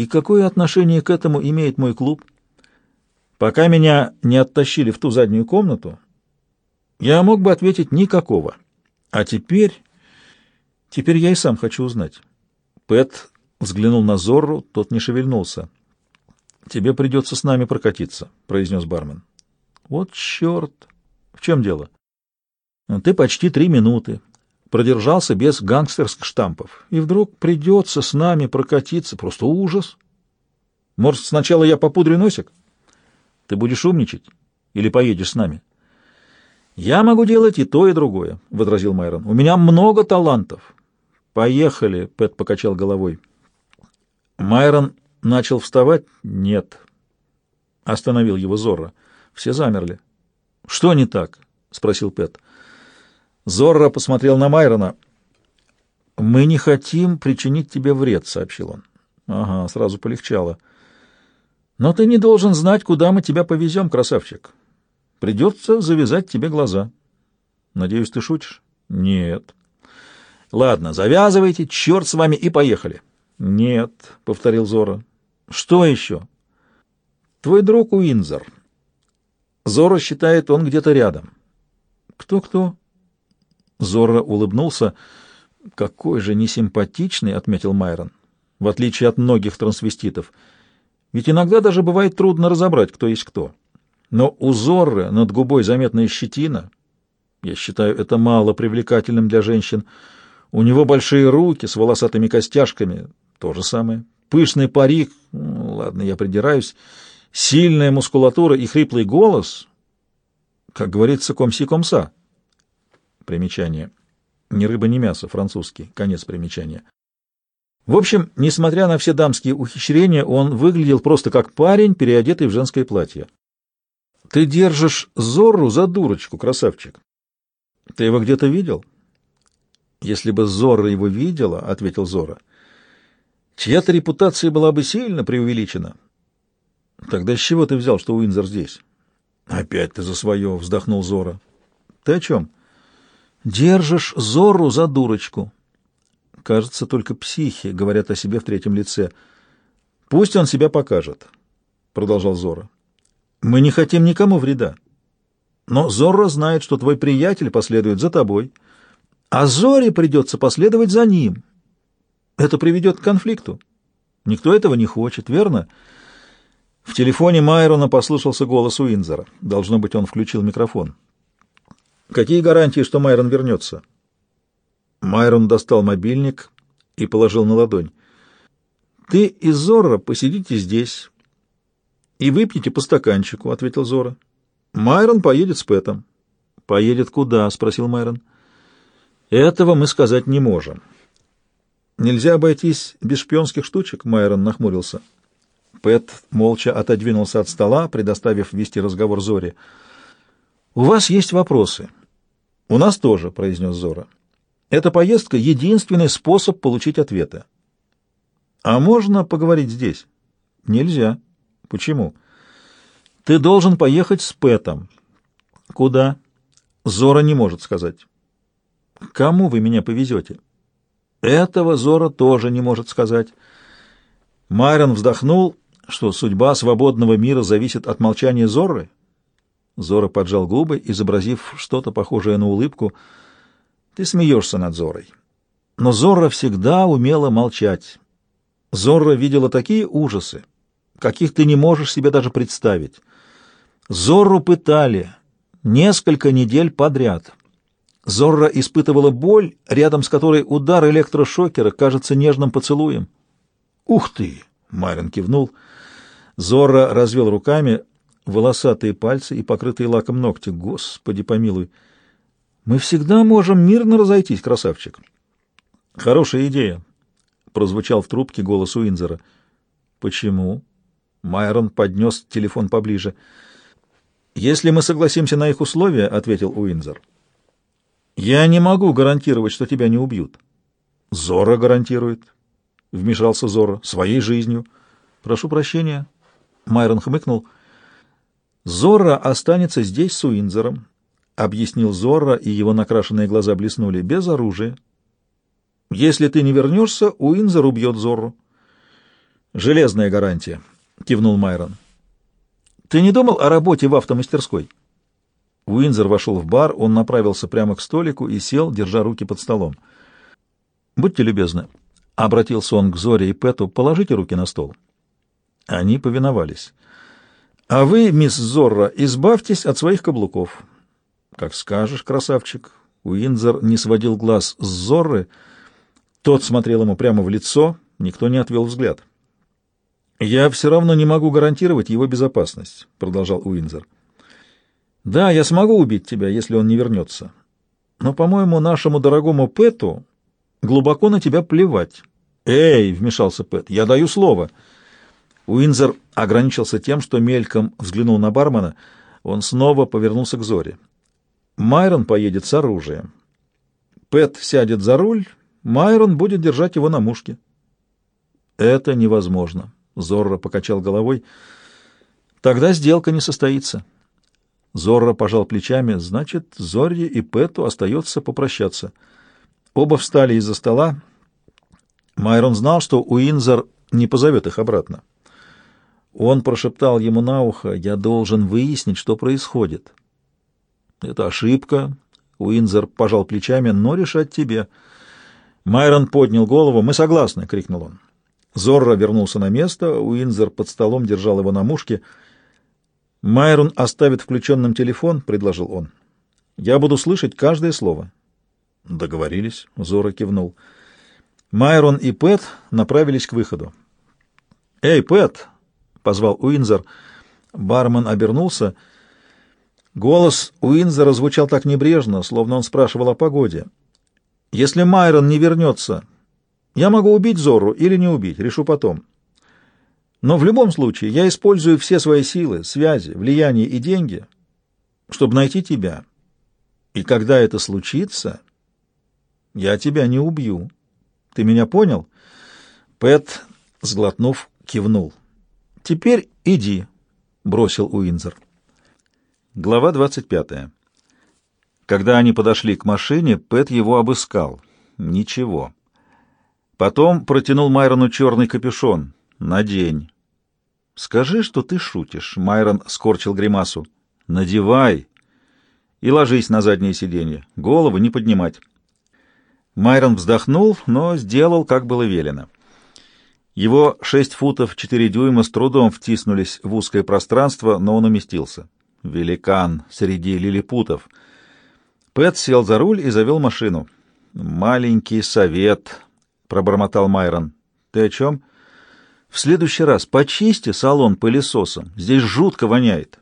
И какое отношение к этому имеет мой клуб? Пока меня не оттащили в ту заднюю комнату, я мог бы ответить никакого. А теперь... Теперь я и сам хочу узнать. Пэт взглянул на Зорру, тот не шевельнулся. «Тебе придется с нами прокатиться», — произнес бармен. «Вот черт! В чем дело?» «Ты почти три минуты. Продержался без гангстерских штампов. И вдруг придется с нами прокатиться. Просто ужас. Может, сначала я попудрю носик? Ты будешь умничать? Или поедешь с нами?» «Я могу делать и то, и другое», — возразил Майрон. «У меня много талантов». «Поехали», — Пэт покачал головой. Майрон начал вставать. «Нет». Остановил его Зорро. Все замерли. «Что не так?» — спросил Пэт. Зорро посмотрел на Майрона. «Мы не хотим причинить тебе вред», — сообщил он. «Ага, сразу полегчало. Но ты не должен знать, куда мы тебя повезем, красавчик. Придется завязать тебе глаза. Надеюсь, ты шутишь? Нет. Ладно, завязывайте, черт с вами, и поехали. Нет, — повторил Зора. Что еще? Твой друг Уинзер. Зора считает, он где-то рядом. Кто-кто? Зора улыбнулся. Какой же несимпатичный, — отметил Майрон, — в отличие от многих трансвеститов. Ведь иногда даже бывает трудно разобрать, кто есть кто. Но у Зорры над губой заметная щетина. Я считаю это мало привлекательным для женщин. У него большие руки с волосатыми костяшками. То же самое. Пышный парик. Ну, ладно, я придираюсь. Сильная мускулатура и хриплый голос. Как говорится, комси-комса. Примечание. Ни рыба, ни мясо. Французский. Конец примечания. В общем, несмотря на все дамские ухищрения, он выглядел просто как парень, переодетый в женское платье. Ты держишь Зорру за дурочку, красавчик. Ты его где-то видел? Если бы Зорра его видела, — ответил Зора, — чья-то репутация была бы сильно преувеличена. Тогда с чего ты взял, что Уинзер здесь? Опять ты за свое, — вздохнул Зора. Ты о чем? Держишь Зору за дурочку. Кажется, только психи говорят о себе в третьем лице. Пусть он себя покажет, — продолжал Зора. Мы не хотим никому вреда. Но Зорро знает, что твой приятель последует за тобой, а Зоре придется последовать за ним. Это приведет к конфликту. Никто этого не хочет, верно? В телефоне Майрона послышался голос Уинзера. Должно быть, он включил микрофон. Какие гарантии, что Майрон вернется? Майрон достал мобильник и положил на ладонь. Ты и Зорро посидите здесь, и выпьете по стаканчику, — ответил Зора. — Майрон поедет с Пэтом. — Поедет куда? — спросил Майрон. — Этого мы сказать не можем. — Нельзя обойтись без шпионских штучек? — Майрон нахмурился. Пэт молча отодвинулся от стола, предоставив вести разговор Зоре. — У вас есть вопросы? — У нас тоже, — произнес Зора. — Эта поездка — единственный способ получить ответы. — А можно поговорить здесь? — Нельзя. — Почему? Ты должен поехать с Пэтом. Куда? Зора не может сказать. Кому вы меня повезете? Этого Зора тоже не может сказать. Майрон вздохнул, что судьба свободного мира зависит от молчания Зоры. Зора поджал губы, изобразив что-то похожее на улыбку. Ты смеешься над Зорой. Но Зора всегда умела молчать. Зора видела такие ужасы, каких ты не можешь себе даже представить. Зорру пытали несколько недель подряд. Зорро испытывала боль, рядом с которой удар электрошокера кажется нежным поцелуем. «Ух ты!» — Марин кивнул. Зорро развел руками волосатые пальцы и покрытые лаком ногти. «Господи, помилуй! Мы всегда можем мирно разойтись, красавчик!» «Хорошая идея!» — прозвучал в трубке голос Уинзера. «Почему?» Майрон поднес телефон поближе. «Если мы согласимся на их условия», — ответил Уинзер, — «я не могу гарантировать, что тебя не убьют». «Зора гарантирует», — вмешался Зора, — «своей жизнью». «Прошу прощения», — Майрон хмыкнул. «Зора останется здесь с Уинзером», — объяснил Зора, и его накрашенные глаза блеснули, — «без оружия». «Если ты не вернешься, Уинзер убьет Зору». Железная гарантия, кивнул Майрон. Ты не думал о работе в автомастерской? Уинзер вошел в бар, он направился прямо к столику и сел, держа руки под столом. «Будьте любезны», — обратился он к Зоре и Пэту, — «положите руки на стол». Они повиновались. «А вы, мисс Зорро, избавьтесь от своих каблуков». «Как скажешь, красавчик». Уинзер не сводил глаз с Зорры. Тот смотрел ему прямо в лицо, никто не отвел взгляд. «Я все равно не могу гарантировать его безопасность», — продолжал Уинзер. «Да, я смогу убить тебя, если он не вернется. Но, по-моему, нашему дорогому Пэту глубоко на тебя плевать». «Эй!» — вмешался Пэт. «Я даю слово». Уинзер ограничился тем, что мельком взглянул на бармена. Он снова повернулся к Зоре. «Майрон поедет с оружием. Пэт сядет за руль, Майрон будет держать его на мушке». «Это невозможно», Зорро покачал головой. Тогда сделка не состоится. Зорро пожал плечами. Значит, Зорье и Пэту остается попрощаться. Оба встали из-за стола. Майрон знал, что Уинзер не позовет их обратно. Он прошептал ему на ухо, «Я должен выяснить, что происходит». «Это ошибка», — Уинзер пожал плечами, — «но решать тебе». Майрон поднял голову. «Мы согласны», — крикнул он. Зора вернулся на место, Уинзер под столом держал его на мушке. «Майрон оставит включенным телефон», — предложил он. «Я буду слышать каждое слово». «Договорились», — Зорро кивнул. Майрон и Пэт направились к выходу. «Эй, Пэт!» — позвал Уинзер. Бармен обернулся. Голос Уинзера звучал так небрежно, словно он спрашивал о погоде. «Если Майрон не вернется, я могу убить Зору или не убить, решу потом. Но в любом случае я использую все свои силы, связи, влияние и деньги, чтобы найти тебя. И когда это случится, я тебя не убью. Ты меня понял? Пэт, сглотнув, кивнул. Теперь иди, бросил Уинзер. Глава двадцать пятая. Когда они подошли к машине, Пэт его обыскал. Ничего. Потом протянул Майрону черный капюшон. «Надень». «Скажи, что ты шутишь», — Майрон скорчил гримасу. «Надевай и ложись на заднее сиденье. Голову не поднимать». Майрон вздохнул, но сделал, как было велено. Его шесть футов четыре дюйма с трудом втиснулись в узкое пространство, но он уместился. Великан среди лилипутов. Пэт сел за руль и завел машину. «Маленький совет», пробормотал Майрон. Ты о чем? В следующий раз почисти салон пылесосом. Здесь жутко воняет.